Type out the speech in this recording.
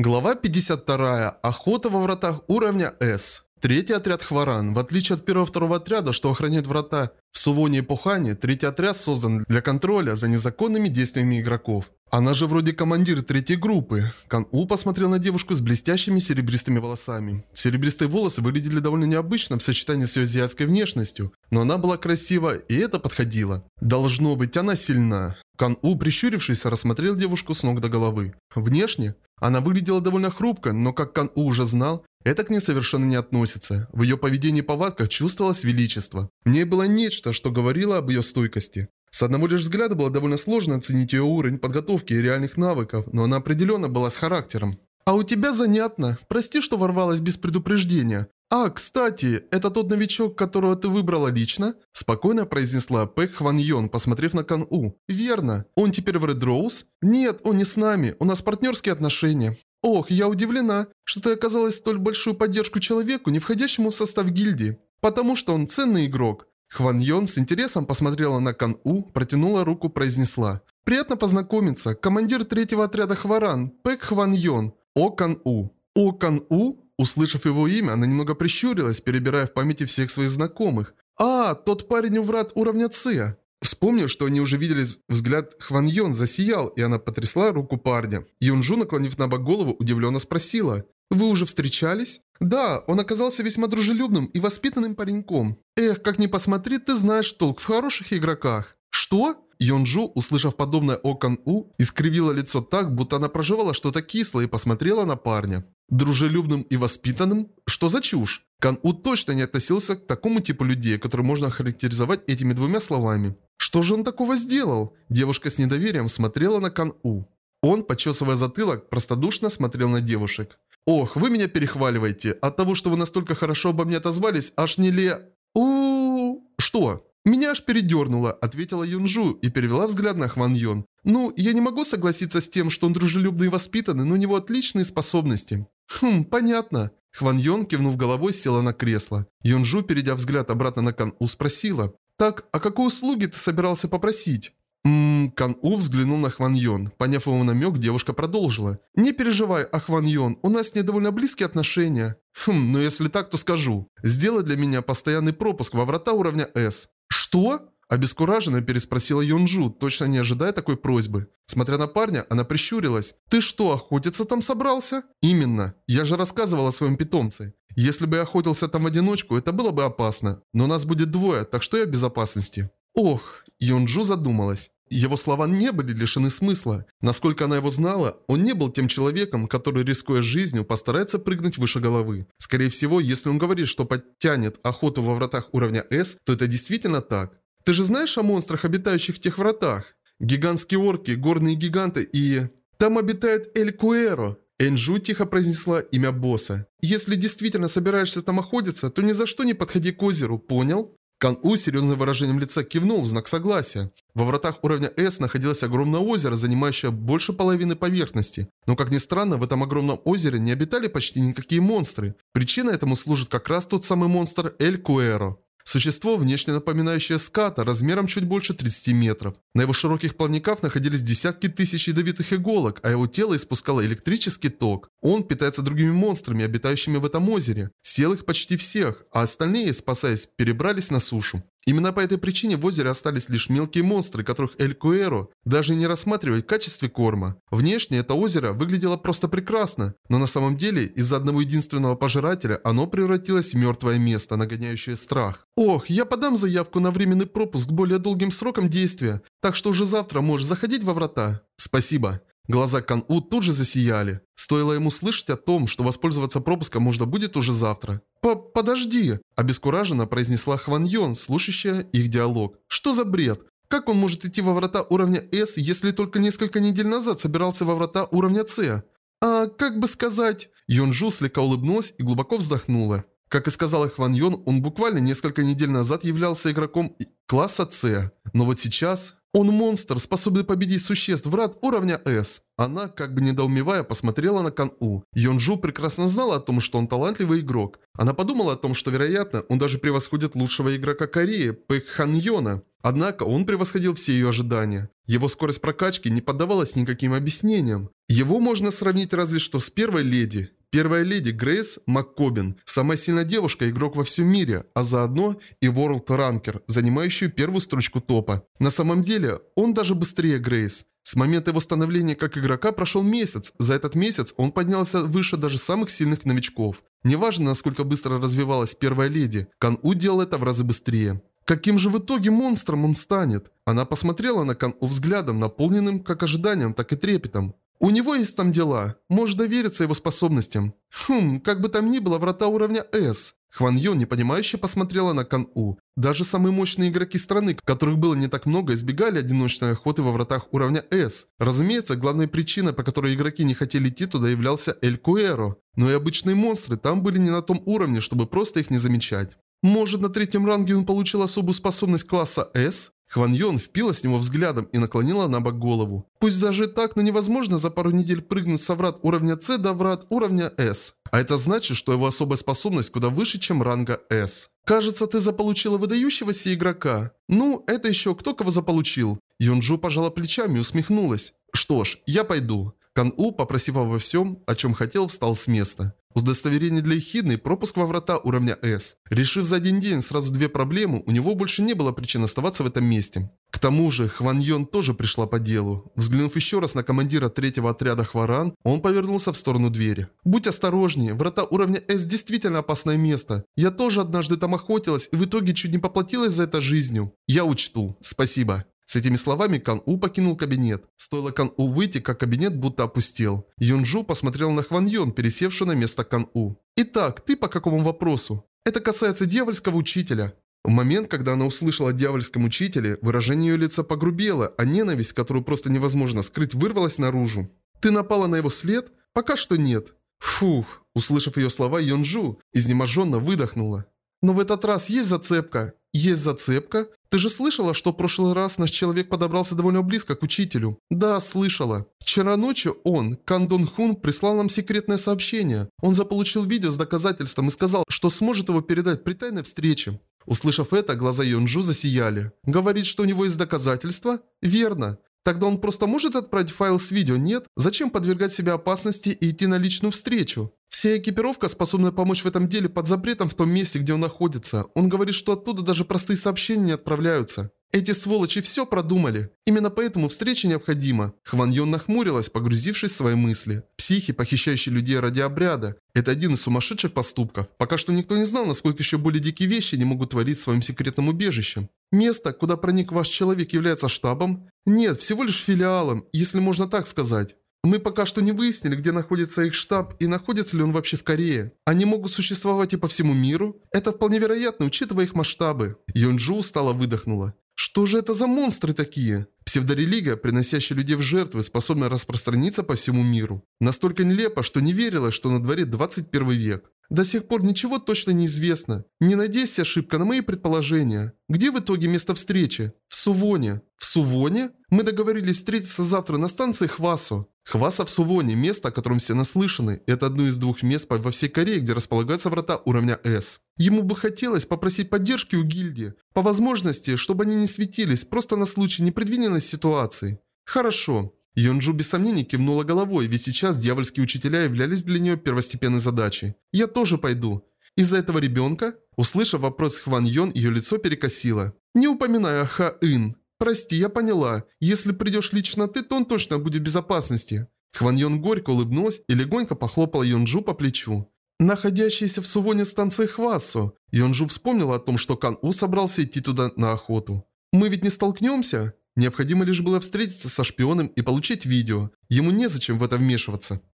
Глава 52. Охота во вратах уровня С. Третий отряд Хваран. В отличие от первого-второго отряда, что охраняет врата в Сувоне и Пухане, третий отряд создан для контроля за незаконными действиями игроков. Она же вроде командир третьей группы. Кан-У посмотрел на девушку с блестящими серебристыми волосами. Серебристые волосы выглядели довольно необычно в сочетании с ее азиатской внешностью, но она была красива, и это подходило. Должно быть, она сильна. Кан-У, прищурившись, рассмотрел девушку с ног до головы. Внешне она выглядела довольно хрупко, но как Кан-У уже знал, это к ней совершенно не относится. В ее поведении и повадках чувствовалось величество. В ней было нечто, что говорило об ее стойкости. С одного лишь взгляда было довольно сложно оценить ее уровень подготовки и реальных навыков, но она определенно была с характером. «А у тебя занятно. Прости, что ворвалась без предупреждения. «А, кстати, это тот новичок, которого ты выбрала лично?» Спокойно произнесла Пэк Хван Йон, посмотрев на Кан У. «Верно. Он теперь в Ред Роуз?» «Нет, он не с нами. У нас партнерские отношения». «Ох, я удивлена, что ты оказалась столь большую поддержку человеку, не входящему в состав гильдии. Потому что он ценный игрок». Хван Йон с интересом посмотрела на Кан У, протянула руку, произнесла. «Приятно познакомиться. Командир третьего отряда Хваран, Пэк Хван Йон. О Кан У». «О Кан У?» Услышав его имя, она немного прищурилась, перебирая в памяти всех своих знакомых. «А, тот парень у врат уровня С». Вспомнив, что они уже виделись, взгляд Хван Йон засиял, и она потрясла руку парня. Юнжу, наклонив на бок голову, удивленно спросила. «Вы уже встречались?» «Да, он оказался весьма дружелюбным и воспитанным пареньком. Эх, как ни посмотри, ты знаешь толк в хороших игроках». «Что?» Йонджу, услышав подобное о Кан У, искривила лицо так, будто она проживала что-то кислое и посмотрела на парня. Дружелюбным и воспитанным? Что за чушь? Кан У точно не относился к такому типу людей, который можно охарактеризовать этими двумя словами. Что же он такого сделал? Девушка с недоверием смотрела на Кан У. Он, почесывая затылок, простодушно смотрел на девушек. «Ох, вы меня перехваливаете. От того, что вы настолько хорошо обо мне отозвались, аж не ле...» -у. «Что?» «Меня аж передернуло», — ответила Юнжу и перевела взгляд на Хван Йон. «Ну, я не могу согласиться с тем, что он дружелюбный и воспитанный, но у него отличные способности». «Хм, понятно». Хван Йон, кивнув головой, села на кресло. Юнжу, перейдя взгляд обратно на Кан У, спросила. «Так, а какой услуги ты собирался попросить?» Ммм, Кан У взглянул на Хван Йон. Поняв его намек, девушка продолжила. «Не переживай, Ахван Йон, у нас с ней довольно близкие отношения». «Хм, ну если так, то скажу. Сделай для меня постоянный пропуск во врата уровня С. «Что?» – обескураженно переспросила Йонджу, точно не ожидая такой просьбы. Смотря на парня, она прищурилась. «Ты что, охотиться там собрался?» «Именно. Я же рассказывал о своем питомце. Если бы я охотился там в одиночку, это было бы опасно. Но нас будет двое, так что я в безопасности». «Ох!» – Йонджу задумалась. Его слова не были лишены смысла. Насколько она его знала, он не был тем человеком, который, рискуя жизнью, постарается прыгнуть выше головы. Скорее всего, если он говорит, что подтянет охоту во вратах уровня S, то это действительно так. Ты же знаешь о монстрах, обитающих в тех вратах? Гигантские орки, горные гиганты и... Там обитает Эль Куэро. Энджу тихо произнесла имя босса. «Если действительно собираешься там охотиться, то ни за что не подходи к озеру, понял?» Кан-У серьезным выражением лица кивнул в знак согласия. Во вратах уровня S находилось огромное озеро, занимающее больше половины поверхности. Но, как ни странно, в этом огромном озере не обитали почти никакие монстры. Причиной этому служит как раз тот самый монстр Эль Куэро. Существо, внешне напоминающее ската, размером чуть больше 30 метров. На его широких плавниках находились десятки тысяч ядовитых иголок, а его тело испускало электрический ток. Он питается другими монстрами, обитающими в этом озере. Съел их почти всех, а остальные, спасаясь, перебрались на сушу. Именно по этой причине в озере остались лишь мелкие монстры, которых Эль Куэро даже не рассматривает в качестве корма. Внешне это озеро выглядело просто прекрасно, но на самом деле из-за одного единственного пожирателя оно превратилось в мертвое место, нагоняющее страх. Ох, я подам заявку на временный пропуск более долгим сроком действия, так что уже завтра можешь заходить во врата. Спасибо. Глаза Кан-У тут же засияли. Стоило ему слышать о том, что воспользоваться пропуском можно будет уже завтра. П «Подожди!» – обескураженно произнесла Хван Йон, слушающая их диалог. «Что за бред? Как он может идти во врата уровня С, если только несколько недель назад собирался во врата уровня С? А как бы сказать...» Йонжу слегка улыбнулась и глубоко вздохнула. Как и сказала Хван Йон, он буквально несколько недель назад являлся игроком класса С. Но вот сейчас он монстр, способный победить существ врат уровня С. Она, как бы недоумевая, посмотрела на Кан-У. Йонджу прекрасно знала о том, что он талантливый игрок. Она подумала о том, что, вероятно, он даже превосходит лучшего игрока Кореи, Пэк Хан Йона. Однако он превосходил все ее ожидания. Его скорость прокачки не поддавалась никаким объяснениям. Его можно сравнить разве что с первой леди. Первая леди Грейс МакКобин, самая сильная девушка, игрок во всем мире, а заодно и World Ranker, занимающую первую строчку топа. На самом деле, он даже быстрее Грейс. С момента его становления как игрока прошел месяц. За этот месяц он поднялся выше даже самых сильных новичков. Неважно, насколько быстро развивалась первая леди, Кан-У делал это в разы быстрее. Каким же в итоге монстром он станет? Она посмотрела на Кан-У взглядом, наполненным как ожиданием, так и трепетом. У него есть там дела. Можешь довериться его способностям. Хм, как бы там ни было, врата уровня S. Хван Йон непонимающе посмотрела на Кан У. Даже самые мощные игроки страны, которых было не так много, избегали одиночной охоты во вратах уровня S. Разумеется, главной причиной, по которой игроки не хотели идти туда, являлся Эль Куэро. Но и обычные монстры там были не на том уровне, чтобы просто их не замечать. Может, на третьем ранге он получил особую способность класса S? Хван Йон впила с него взглядом и наклонила на бок голову. Пусть даже так, но невозможно за пару недель прыгнуть с врат уровня С до врат уровня С. А это значит, что его особая способность куда выше, чем ранга S. Кажется, ты заполучила выдающегося игрока. Ну, это еще кто кого заполучил. Юнджу пожала плечами и усмехнулась. Что ж, я пойду. Кан-У, попросив обо всем, о чем хотел, встал с места. Удостоверение для Эхидны пропуск во врата уровня S. Решив за один день сразу две проблемы, у него больше не было причин оставаться в этом месте. К тому же, Хван Йон тоже пришла по делу. Взглянув еще раз на командира третьего отряда Хваран, он повернулся в сторону двери. «Будь осторожнее, врата уровня S действительно опасное место. Я тоже однажды там охотилась и в итоге чуть не поплатилась за это жизнью. Я учту. Спасибо». С этими словами Кан У покинул кабинет. Стоило Кан У выйти, как кабинет будто опустел. Юнджу посмотрел на Хван Йон, пересевший на место Кан У. «Итак, ты по какому вопросу?» «Это касается дьявольского учителя». В момент, когда она услышала о дьявольском учителе, выражение ее лица погрубело, а ненависть, которую просто невозможно скрыть, вырвалась наружу. «Ты напала на его след?» «Пока что нет». Фух, услышав ее слова, Йонджу изнеможенно выдохнула. «Но в этот раз есть зацепка. «Есть зацепка? Ты же слышала, что в прошлый раз наш человек подобрался довольно близко к учителю?» «Да, слышала. Вчера ночью он, Кан Дон Хун, прислал нам секретное сообщение. Он заполучил видео с доказательством и сказал, что сможет его передать при тайной встрече». Услышав это, глаза Йонджу засияли. «Говорит, что у него есть доказательства?» «Верно. Тогда он просто может отправить файл с видео, нет? Зачем подвергать себя опасности и идти на личную встречу? Вся экипировка, способная помочь в этом деле, под запретом в том месте, где он находится. Он говорит, что оттуда даже простые сообщения не отправляются. Эти сволочи все продумали. Именно поэтому встреча необходима. Хван Йон нахмурилась, погрузившись в свои мысли. Психи, похищающие людей ради обряда. Это один из сумасшедших поступков. Пока что никто не знал, насколько еще более дикие вещи не могут творить в своем секретном убежище. Место, куда проник ваш человек, является штабом? Нет, всего лишь филиалом, если можно так сказать. Мы пока что не выяснили, где находится их штаб и находится ли он вообще в Корее. Они могут существовать и по всему миру. Это вполне вероятно, учитывая их масштабы. Йонджу устало выдохнула. Что же это за монстры такие? Псевдорелигия, приносящая людей в жертвы, способна распространиться по всему миру. Настолько нелепо, что не верила, что на дворе 21 век. До сих пор ничего точно не известно. Не надейся ошибка на мои предположения. Где в итоге место встречи? В Сувоне. В Сувоне? Мы договорились встретиться завтра на станции Хвасо. Хваса в Сувоне – место, о котором все наслышаны. Это одно из двух мест во всей Корее, где располагаются врата уровня S. Ему бы хотелось попросить поддержки у гильдии. По возможности, чтобы они не светились, просто на случай непредвиденной ситуации. Хорошо. Йонджу без сомнений кивнула головой, ведь сейчас дьявольские учителя являлись для нее первостепенной задачей. «Я тоже пойду». «Из-за этого ребенка?» Услышав вопрос Хван Йон, ее лицо перекосило. «Не упоминай о Ха-Ин. «Прости, я поняла. Если придешь лично ты, то он точно будет в безопасности». Хван Йон горько улыбнулась и легонько похлопала Йонджу по плечу. Находящаяся в Сувоне станции Хвасо, Йонджу вспомнила о том, что Кан У собрался идти туда на охоту. «Мы ведь не столкнемся?» Необходимо лишь было встретиться со шпионом и получить видео. Ему незачем в это вмешиваться.